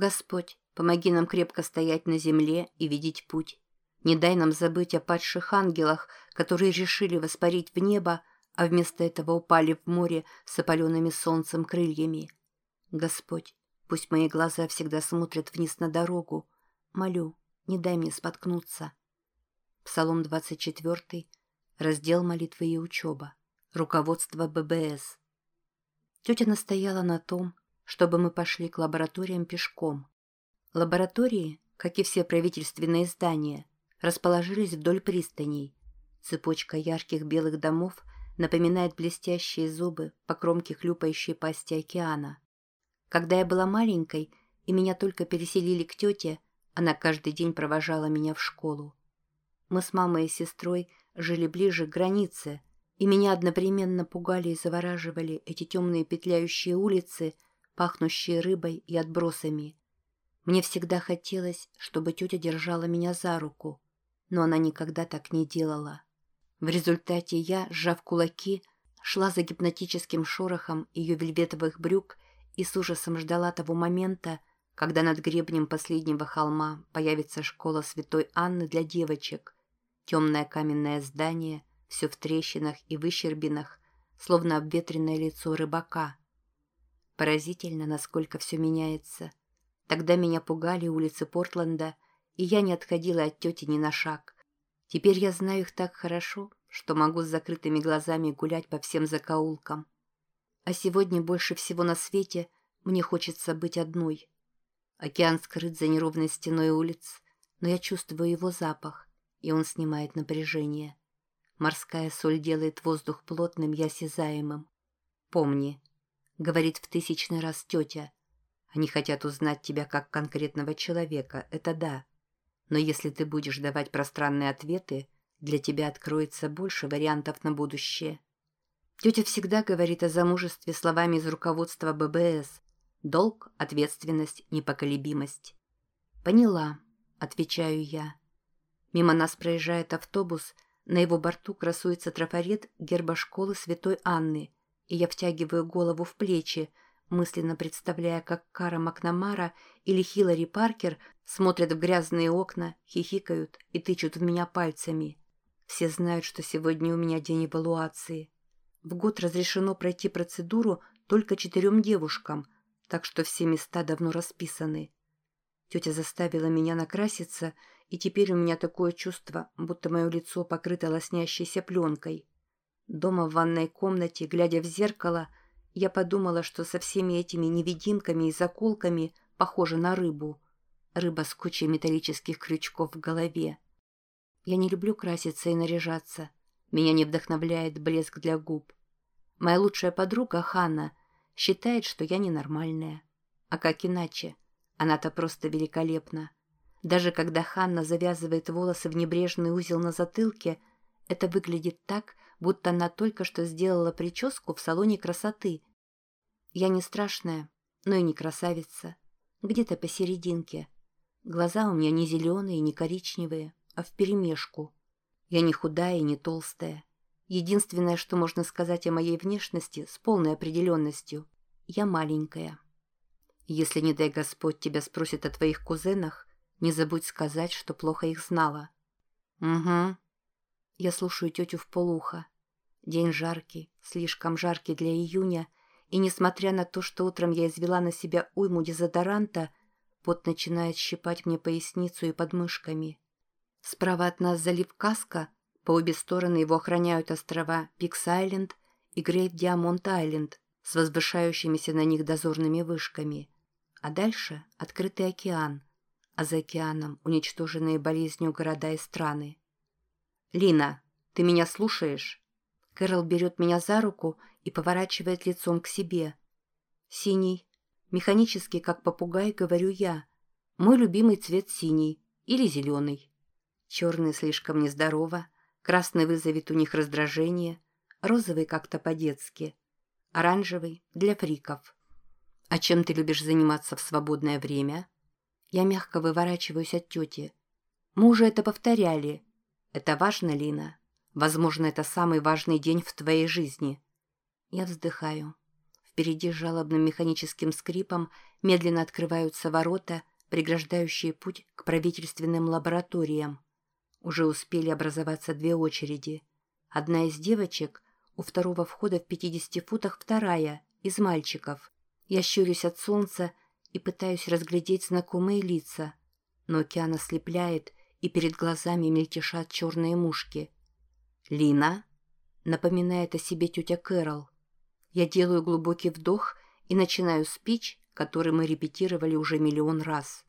Господь, помоги нам крепко стоять на земле и видеть путь. Не дай нам забыть о падших ангелах, которые решили воспарить в небо, а вместо этого упали в море с опаленными солнцем крыльями. Господь, пусть мои глаза всегда смотрят вниз на дорогу. Молю, не дай мне споткнуться. Псалом 24, раздел молитвы и учеба. Руководство ББС. Тетя настояла на том, чтобы мы пошли к лабораториям пешком. Лаборатории, как и все правительственные здания, расположились вдоль пристаней. Цепочка ярких белых домов напоминает блестящие зубы по кромке хлюпающей пасти океана. Когда я была маленькой, и меня только переселили к тете, она каждый день провожала меня в школу. Мы с мамой и сестрой жили ближе к границе, и меня одновременно пугали и завораживали эти темные петляющие улицы, пахнущие рыбой и отбросами. Мне всегда хотелось, чтобы тетя держала меня за руку, но она никогда так не делала. В результате я, сжав кулаки, шла за гипнотическим шорохом ее вельветовых брюк и с ужасом ждала того момента, когда над гребнем последнего холма появится школа святой Анны для девочек. Темное каменное здание, все в трещинах и выщербинах, словно обветренное лицо рыбака. Поразительно, насколько все меняется. Тогда меня пугали улицы Портленда, и я не отходила от тети ни на шаг. Теперь я знаю их так хорошо, что могу с закрытыми глазами гулять по всем закоулкам. А сегодня больше всего на свете мне хочется быть одной. Океан скрыт за неровной стеной улиц, но я чувствую его запах, и он снимает напряжение. Морская соль делает воздух плотным и осязаемым. «Помни», — говорит в тысячный раз тетя, «они хотят узнать тебя как конкретного человека, это да. Но если ты будешь давать пространные ответы, для тебя откроется больше вариантов на будущее». Тетя всегда говорит о замужестве словами из руководства ББС. Долг, ответственность, непоколебимость. «Поняла», — отвечаю я. Мимо нас проезжает автобус, на его борту красуется трафарет герба школы Святой Анны, и я втягиваю голову в плечи, мысленно представляя, как Кара Макнамара или Хиллари Паркер смотрят в грязные окна, хихикают и тычут в меня пальцами. Все знают, что сегодня у меня день эвалуации. В год разрешено пройти процедуру только четырем девушкам, так что все места давно расписаны. Тетя заставила меня накраситься, и теперь у меня такое чувство, будто мое лицо покрыто лоснящейся пленкой. Дома в ванной комнате, глядя в зеркало, я подумала, что со всеми этими невидимками и заколками похожа на рыбу. Рыба с кучей металлических крючков в голове. Я не люблю краситься и наряжаться. Меня не вдохновляет блеск для губ. Моя лучшая подруга Ханна считает, что я ненормальная. А как иначе? Она-то просто великолепна. Даже когда Ханна завязывает волосы в небрежный узел на затылке, это выглядит так, будто она только что сделала прическу в салоне красоты. Я не страшная, но и не красавица. Где-то посерединке. Глаза у меня не зеленые не коричневые, а вперемешку. Я не худая и не толстая. Единственное, что можно сказать о моей внешности с полной определенностью – я маленькая. Если, не дай Господь, тебя спросят о твоих кузенах, не забудь сказать, что плохо их знала. Угу. Я слушаю тетю в полухо. День жаркий, слишком жаркий для июня, и несмотря на то, что утром я извела на себя уйму дезодоранта, пот начинает щипать мне поясницу и подмышками. Справа от нас залив Каска, по обе стороны его охраняют острова Пикс-Айленд и Грейт Диамонт-Айленд с возвышающимися на них дозорными вышками. А дальше открытый океан, а за океаном уничтоженные болезнью города и страны. «Лина, ты меня слушаешь?» Кэрол берет меня за руку и поворачивает лицом к себе. «Синий. Механически, как попугай, говорю я. Мой любимый цвет синий или зеленый. Черный слишком нездорово, красный вызовет у них раздражение, розовый как-то по-детски, оранжевый для фриков. А чем ты любишь заниматься в свободное время?» Я мягко выворачиваюсь от тети. «Мы уже это повторяли. Это важно, Лина?» Возможно, это самый важный день в твоей жизни. Я вздыхаю. Впереди жалобным механическим скрипом медленно открываются ворота, преграждающие путь к правительственным лабораториям. Уже успели образоваться две очереди. Одна из девочек, у второго входа в 50 футах вторая, из мальчиков. Я щурюсь от солнца и пытаюсь разглядеть знакомые лица, но океан ослепляет, и перед глазами мельтешат черные мушки. «Лина?» — напоминает о себе тетя Кэрол. Я делаю глубокий вдох и начинаю спич, который мы репетировали уже миллион раз.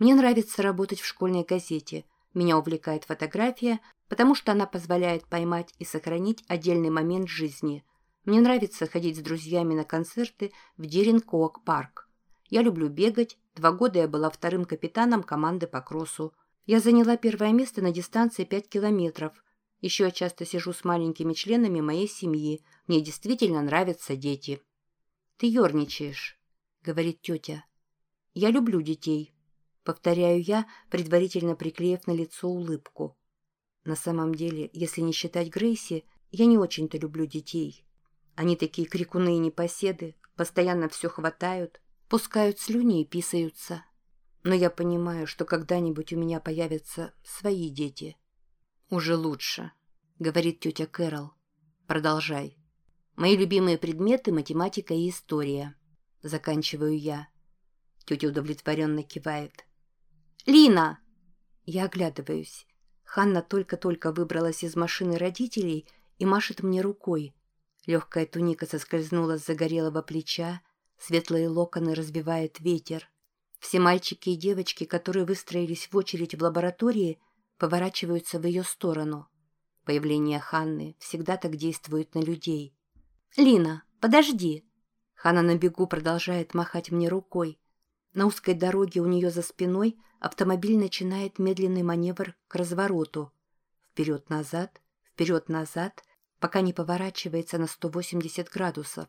Мне нравится работать в школьной газете. Меня увлекает фотография, потому что она позволяет поймать и сохранить отдельный момент жизни. Мне нравится ходить с друзьями на концерты в Деринкоак-парк. Я люблю бегать. Два года я была вторым капитаном команды по кроссу. Я заняла первое место на дистанции 5 километров. Еще я часто сижу с маленькими членами моей семьи. Мне действительно нравятся дети. «Ты ерничаешь», — говорит тетя. «Я люблю детей», — повторяю я, предварительно приклеив на лицо улыбку. На самом деле, если не считать Грейси, я не очень-то люблю детей. Они такие крикуны и непоседы, постоянно все хватают, пускают слюни и писаются. Но я понимаю, что когда-нибудь у меня появятся свои дети. «Уже лучше», — говорит тетя Кэрол. «Продолжай. Мои любимые предметы — математика и история». Заканчиваю я. Тетя удовлетворенно кивает. «Лина!» Я оглядываюсь. Ханна только-только выбралась из машины родителей и машет мне рукой. Легкая туника соскользнула с загорелого плеча, Светлые локоны разбивает ветер. Все мальчики и девочки, которые выстроились в очередь в лаборатории, поворачиваются в ее сторону. Появление Ханны всегда так действует на людей. «Лина, подожди!» Ханна на бегу продолжает махать мне рукой. На узкой дороге у нее за спиной автомобиль начинает медленный маневр к развороту. Вперед-назад, вперед-назад, пока не поворачивается на 180 градусов.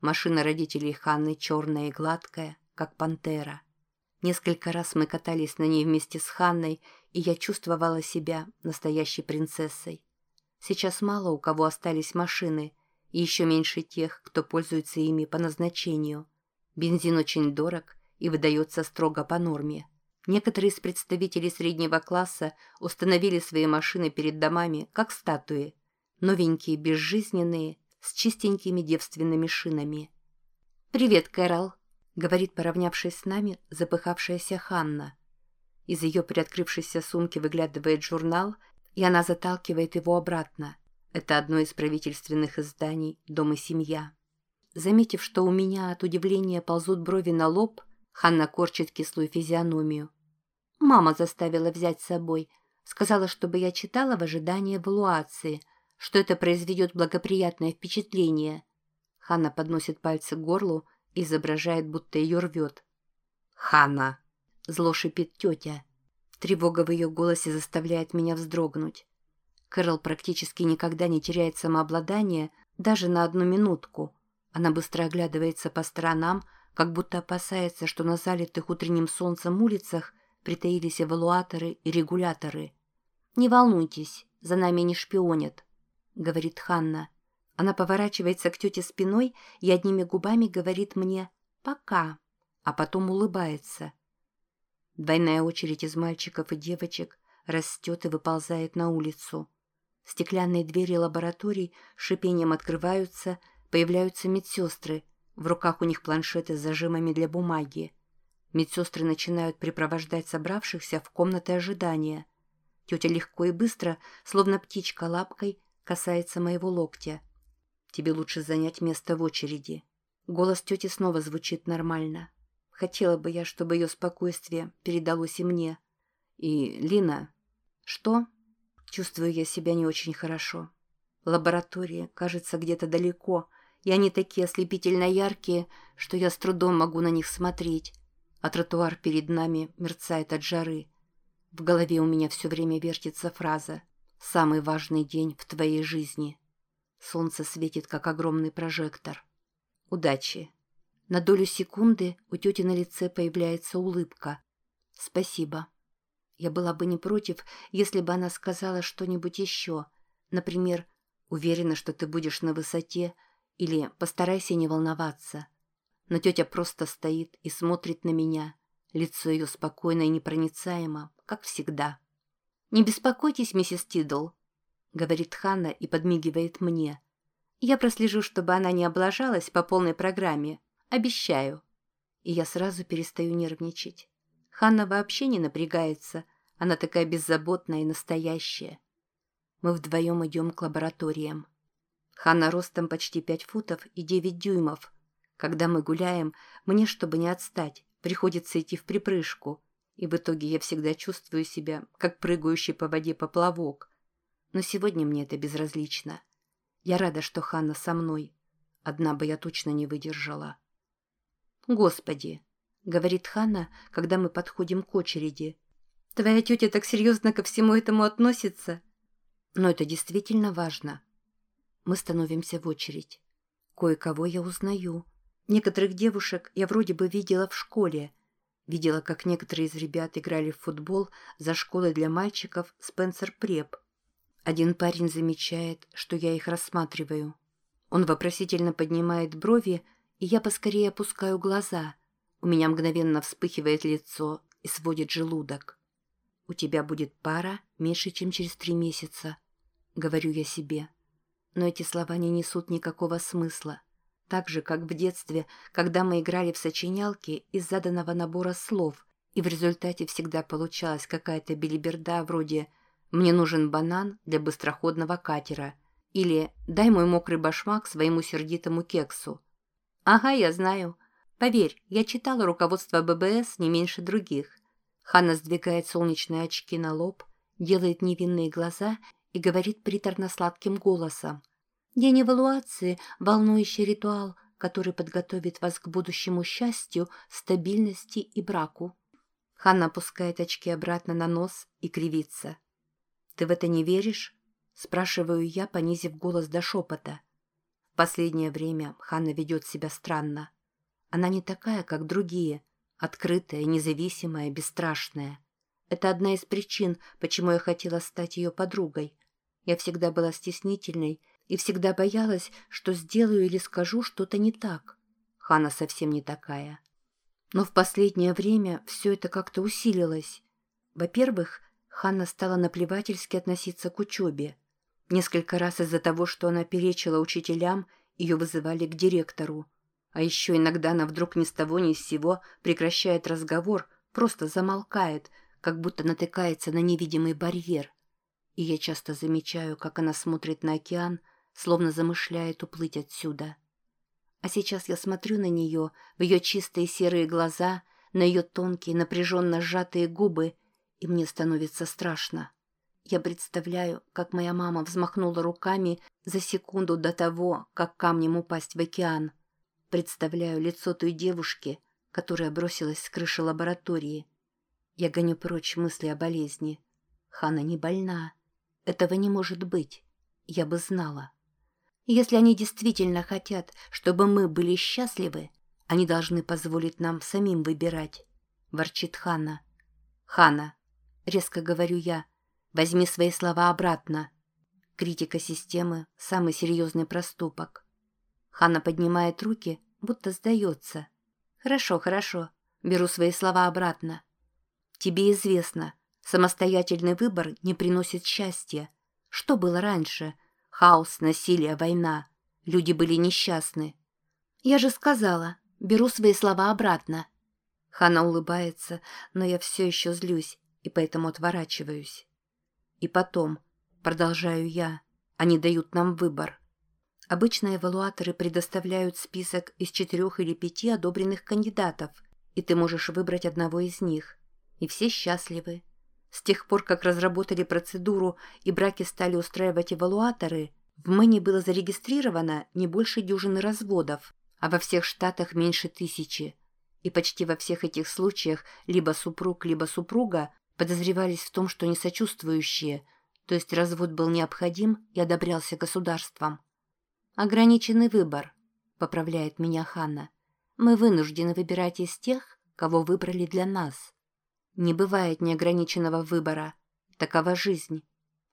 Машина родителей Ханны черная и гладкая, как пантера. Несколько раз мы катались на ней вместе с Ханной, и я чувствовала себя настоящей принцессой. Сейчас мало у кого остались машины, и еще меньше тех, кто пользуется ими по назначению. Бензин очень дорог и выдается строго по норме. Некоторые из представителей среднего класса установили свои машины перед домами, как статуи. Новенькие, безжизненные – с чистенькими девственными шинами. «Привет, Кэрол», — говорит, поравнявшись с нами, запыхавшаяся Ханна. Из ее приоткрывшейся сумки выглядывает журнал, и она заталкивает его обратно. Это одно из правительственных изданий «Дом и семья». Заметив, что у меня от удивления ползут брови на лоб, Ханна корчит кислую физиономию. «Мама заставила взять с собой. Сказала, чтобы я читала в ожидании эвалуации — что это произведет благоприятное впечатление. Ханна подносит пальцы к горлу и изображает, будто ее рвет. «Ханна!» — зло шипит тетя. Тревога в ее голосе заставляет меня вздрогнуть. Кэрол практически никогда не теряет самообладание даже на одну минутку. Она быстро оглядывается по сторонам, как будто опасается, что на залитых утренним солнцем улицах притаились эвалуаторы и регуляторы. «Не волнуйтесь, за нами не шпионят», — говорит Ханна. Она поворачивается к тете спиной и одними губами говорит мне «пока», а потом улыбается. Двойная очередь из мальчиков и девочек растет и выползает на улицу. Стеклянные двери лабораторий шипением открываются, появляются медсестры. В руках у них планшеты с зажимами для бумаги. Медсестры начинают припровождать собравшихся в комнаты ожидания. Тетя легко и быстро, словно птичка лапкой, касается моего локтя. Тебе лучше занять место в очереди. Голос тети снова звучит нормально. Хотела бы я, чтобы ее спокойствие передалось и мне. И Лина... Что? Чувствую я себя не очень хорошо. Лаборатория кажется где-то далеко, и они такие ослепительно яркие, что я с трудом могу на них смотреть, а тротуар перед нами мерцает от жары. В голове у меня все время вертится фраза Самый важный день в твоей жизни. Солнце светит, как огромный прожектор. Удачи. На долю секунды у тети на лице появляется улыбка. Спасибо. Я была бы не против, если бы она сказала что-нибудь еще. Например, уверена, что ты будешь на высоте, Или постарайся не волноваться. Но тетя просто стоит и смотрит на меня. Лицо ее спокойно и непроницаемо, как всегда. «Не беспокойтесь, миссис Тидл», — говорит Ханна и подмигивает мне. «Я прослежу, чтобы она не облажалась по полной программе. Обещаю». И я сразу перестаю нервничать. Ханна вообще не напрягается. Она такая беззаботная и настоящая. Мы вдвоем идем к лабораториям. Ханна ростом почти пять футов и девять дюймов. Когда мы гуляем, мне, чтобы не отстать, приходится идти в припрыжку, и в итоге я всегда чувствую себя, как прыгающий по воде поплавок. Но сегодня мне это безразлично. Я рада, что Ханна со мной. Одна бы я точно не выдержала. «Господи!» — говорит Ханна, когда мы подходим к очереди. «Твоя тетя так серьезно ко всему этому относится?» «Но это действительно важно». Мы становимся в очередь. Кое-кого я узнаю. Некоторых девушек я вроде бы видела в школе. Видела, как некоторые из ребят играли в футбол за школой для мальчиков Спенсер Преп. Один парень замечает, что я их рассматриваю. Он вопросительно поднимает брови, и я поскорее опускаю глаза. У меня мгновенно вспыхивает лицо и сводит желудок. «У тебя будет пара меньше, чем через три месяца», — говорю я себе но эти слова не несут никакого смысла. Так же, как в детстве, когда мы играли в сочинялки из заданного набора слов, и в результате всегда получалась какая-то белиберда вроде «мне нужен банан для быстроходного катера» или «дай мой мокрый башмак своему сердитому кексу». «Ага, я знаю. Поверь, я читала руководство ББС не меньше других». Ханна сдвигает солнечные очки на лоб, делает невинные глаза и говорит приторно-сладким голосом. «День эвалуации – волнующий ритуал, который подготовит вас к будущему счастью, стабильности и браку». Ханна опускает очки обратно на нос и кривится. «Ты в это не веришь?» – спрашиваю я, понизив голос до шепота. Последнее время Ханна ведет себя странно. Она не такая, как другие, открытая, независимая, бесстрашная. Это одна из причин, почему я хотела стать ее подругой. Я всегда была стеснительной и всегда боялась, что сделаю или скажу что-то не так. Хана совсем не такая. Но в последнее время все это как-то усилилось. Во-первых, Ханна стала наплевательски относиться к учебе. Несколько раз из-за того, что она перечила учителям, ее вызывали к директору. А еще иногда она вдруг ни с того ни с сего прекращает разговор, просто замолкает, как будто натыкается на невидимый барьер и я часто замечаю, как она смотрит на океан, словно замышляет уплыть отсюда. А сейчас я смотрю на нее, в ее чистые серые глаза, на ее тонкие, напряженно сжатые губы, и мне становится страшно. Я представляю, как моя мама взмахнула руками за секунду до того, как камнем упасть в океан. Представляю лицо той девушки, которая бросилась с крыши лаборатории. Я гоню прочь мысли о болезни. Хана не больна. Этого не может быть. Я бы знала. Если они действительно хотят, чтобы мы были счастливы, они должны позволить нам самим выбирать, — ворчит Хана. Хана, — резко говорю я, — возьми свои слова обратно. Критика системы — самый серьезный проступок. Хана поднимает руки, будто сдается. Хорошо, хорошо, беру свои слова обратно. Тебе известно, Самостоятельный выбор не приносит счастья. Что было раньше? Хаос, насилие, война. Люди были несчастны. Я же сказала, беру свои слова обратно. Хана улыбается, но я все еще злюсь и поэтому отворачиваюсь. И потом, продолжаю я, они дают нам выбор. Обычно эвалуаторы предоставляют список из четырех или пяти одобренных кандидатов, и ты можешь выбрать одного из них. И все счастливы. С тех пор, как разработали процедуру и браки стали устраивать эвалуаторы, в Мэне было зарегистрировано не больше дюжины разводов, а во всех штатах меньше тысячи. И почти во всех этих случаях либо супруг, либо супруга подозревались в том, что несочувствующие, то есть развод был необходим и одобрялся государством. «Ограниченный выбор», — поправляет меня Ханна. «Мы вынуждены выбирать из тех, кого выбрали для нас». Не бывает неограниченного выбора. Такова жизнь.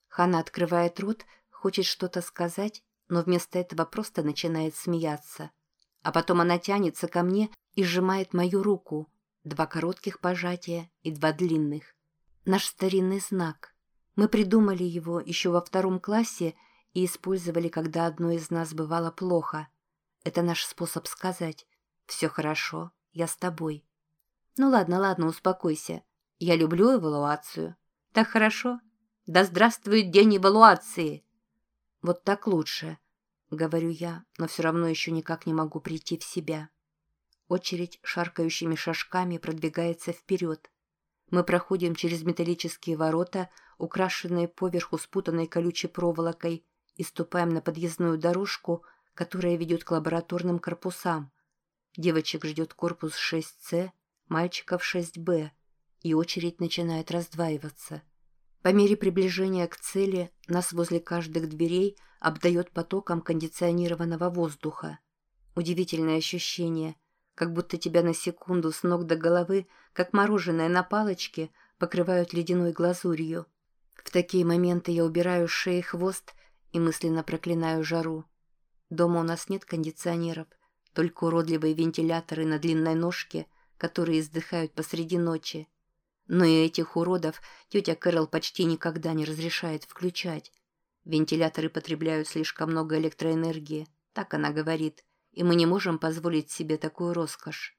Хана открывает рот, хочет что-то сказать, но вместо этого просто начинает смеяться. А потом она тянется ко мне и сжимает мою руку. Два коротких пожатия и два длинных. Наш старинный знак. Мы придумали его еще во втором классе и использовали, когда одно из нас бывало плохо. Это наш способ сказать «Все хорошо, я с тобой». Ну ладно, ладно, успокойся. Я люблю эвалуацию. Так хорошо? Да здравствует день эвалуации! Вот так лучше, говорю я, но все равно еще никак не могу прийти в себя. Очередь шаркающими шажками продвигается вперед. Мы проходим через металлические ворота, украшенные поверху спутанной колючей проволокой, и ступаем на подъездную дорожку, которая ведет к лабораторным корпусам. Девочек ждет корпус 6С, мальчиков 6Б, и очередь начинает раздваиваться. По мере приближения к цели нас возле каждых дверей обдает потоком кондиционированного воздуха. Удивительное ощущение, как будто тебя на секунду с ног до головы, как мороженое на палочке, покрывают ледяной глазурью. В такие моменты я убираю с шеи хвост и мысленно проклинаю жару. Дома у нас нет кондиционеров, только уродливые вентиляторы на длинной ножке, которые издыхают посреди ночи. Но и этих уродов тетя Кэрол почти никогда не разрешает включать. Вентиляторы потребляют слишком много электроэнергии, так она говорит, и мы не можем позволить себе такую роскошь.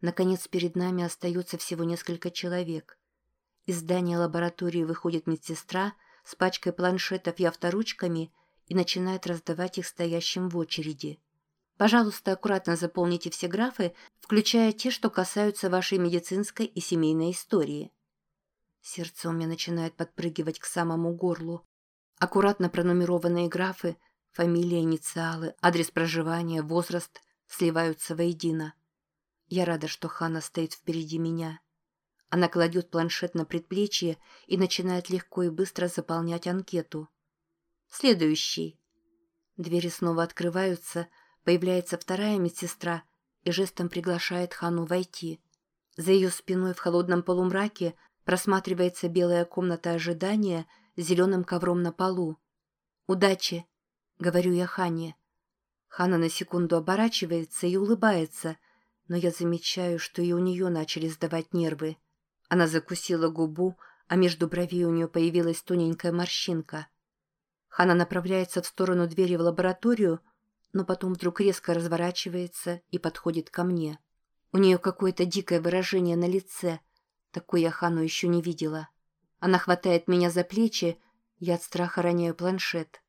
Наконец, перед нами остается всего несколько человек. Из здания лаборатории выходит медсестра с пачкой планшетов и авторучками и начинает раздавать их стоящим в очереди. Пожалуйста, аккуратно заполните все графы, включая те, что касаются вашей медицинской и семейной истории. Сердце у меня начинает подпрыгивать к самому горлу. Аккуратно пронумерованные графы, фамилия, инициалы, адрес проживания, возраст сливаются воедино. Я рада, что Хана стоит впереди меня. Она кладет планшет на предплечье и начинает легко и быстро заполнять анкету. Следующий. Двери снова открываются, Появляется вторая медсестра и жестом приглашает Хану войти. За ее спиной в холодном полумраке просматривается белая комната ожидания с зеленым ковром на полу. «Удачи!» — говорю я Хане. Хана на секунду оборачивается и улыбается, но я замечаю, что и у нее начали сдавать нервы. Она закусила губу, а между бровей у нее появилась тоненькая морщинка. Хана направляется в сторону двери в лабораторию, но потом вдруг резко разворачивается и подходит ко мне. У нее какое-то дикое выражение на лице. Такой я Хану еще не видела. Она хватает меня за плечи, я от страха роняю планшет.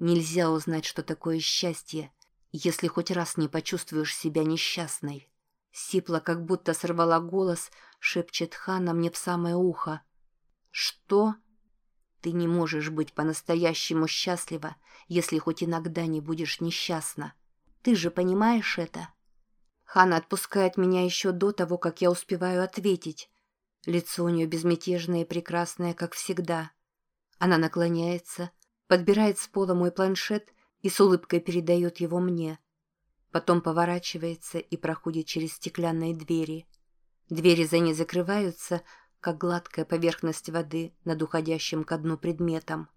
Нельзя узнать, что такое счастье, если хоть раз не почувствуешь себя несчастной. Сипла, как будто сорвала голос, шепчет Хана мне в самое ухо. «Что?» Ты не можешь быть по-настоящему счастлива, если хоть иногда не будешь несчастна. Ты же понимаешь это?» Хана отпускает меня еще до того, как я успеваю ответить. Лицо у нее безмятежное и прекрасное, как всегда. Она наклоняется, подбирает с пола мой планшет и с улыбкой передает его мне. Потом поворачивается и проходит через стеклянные двери. Двери за ней закрываются, как гладкая поверхность воды над уходящим ко дну предметом.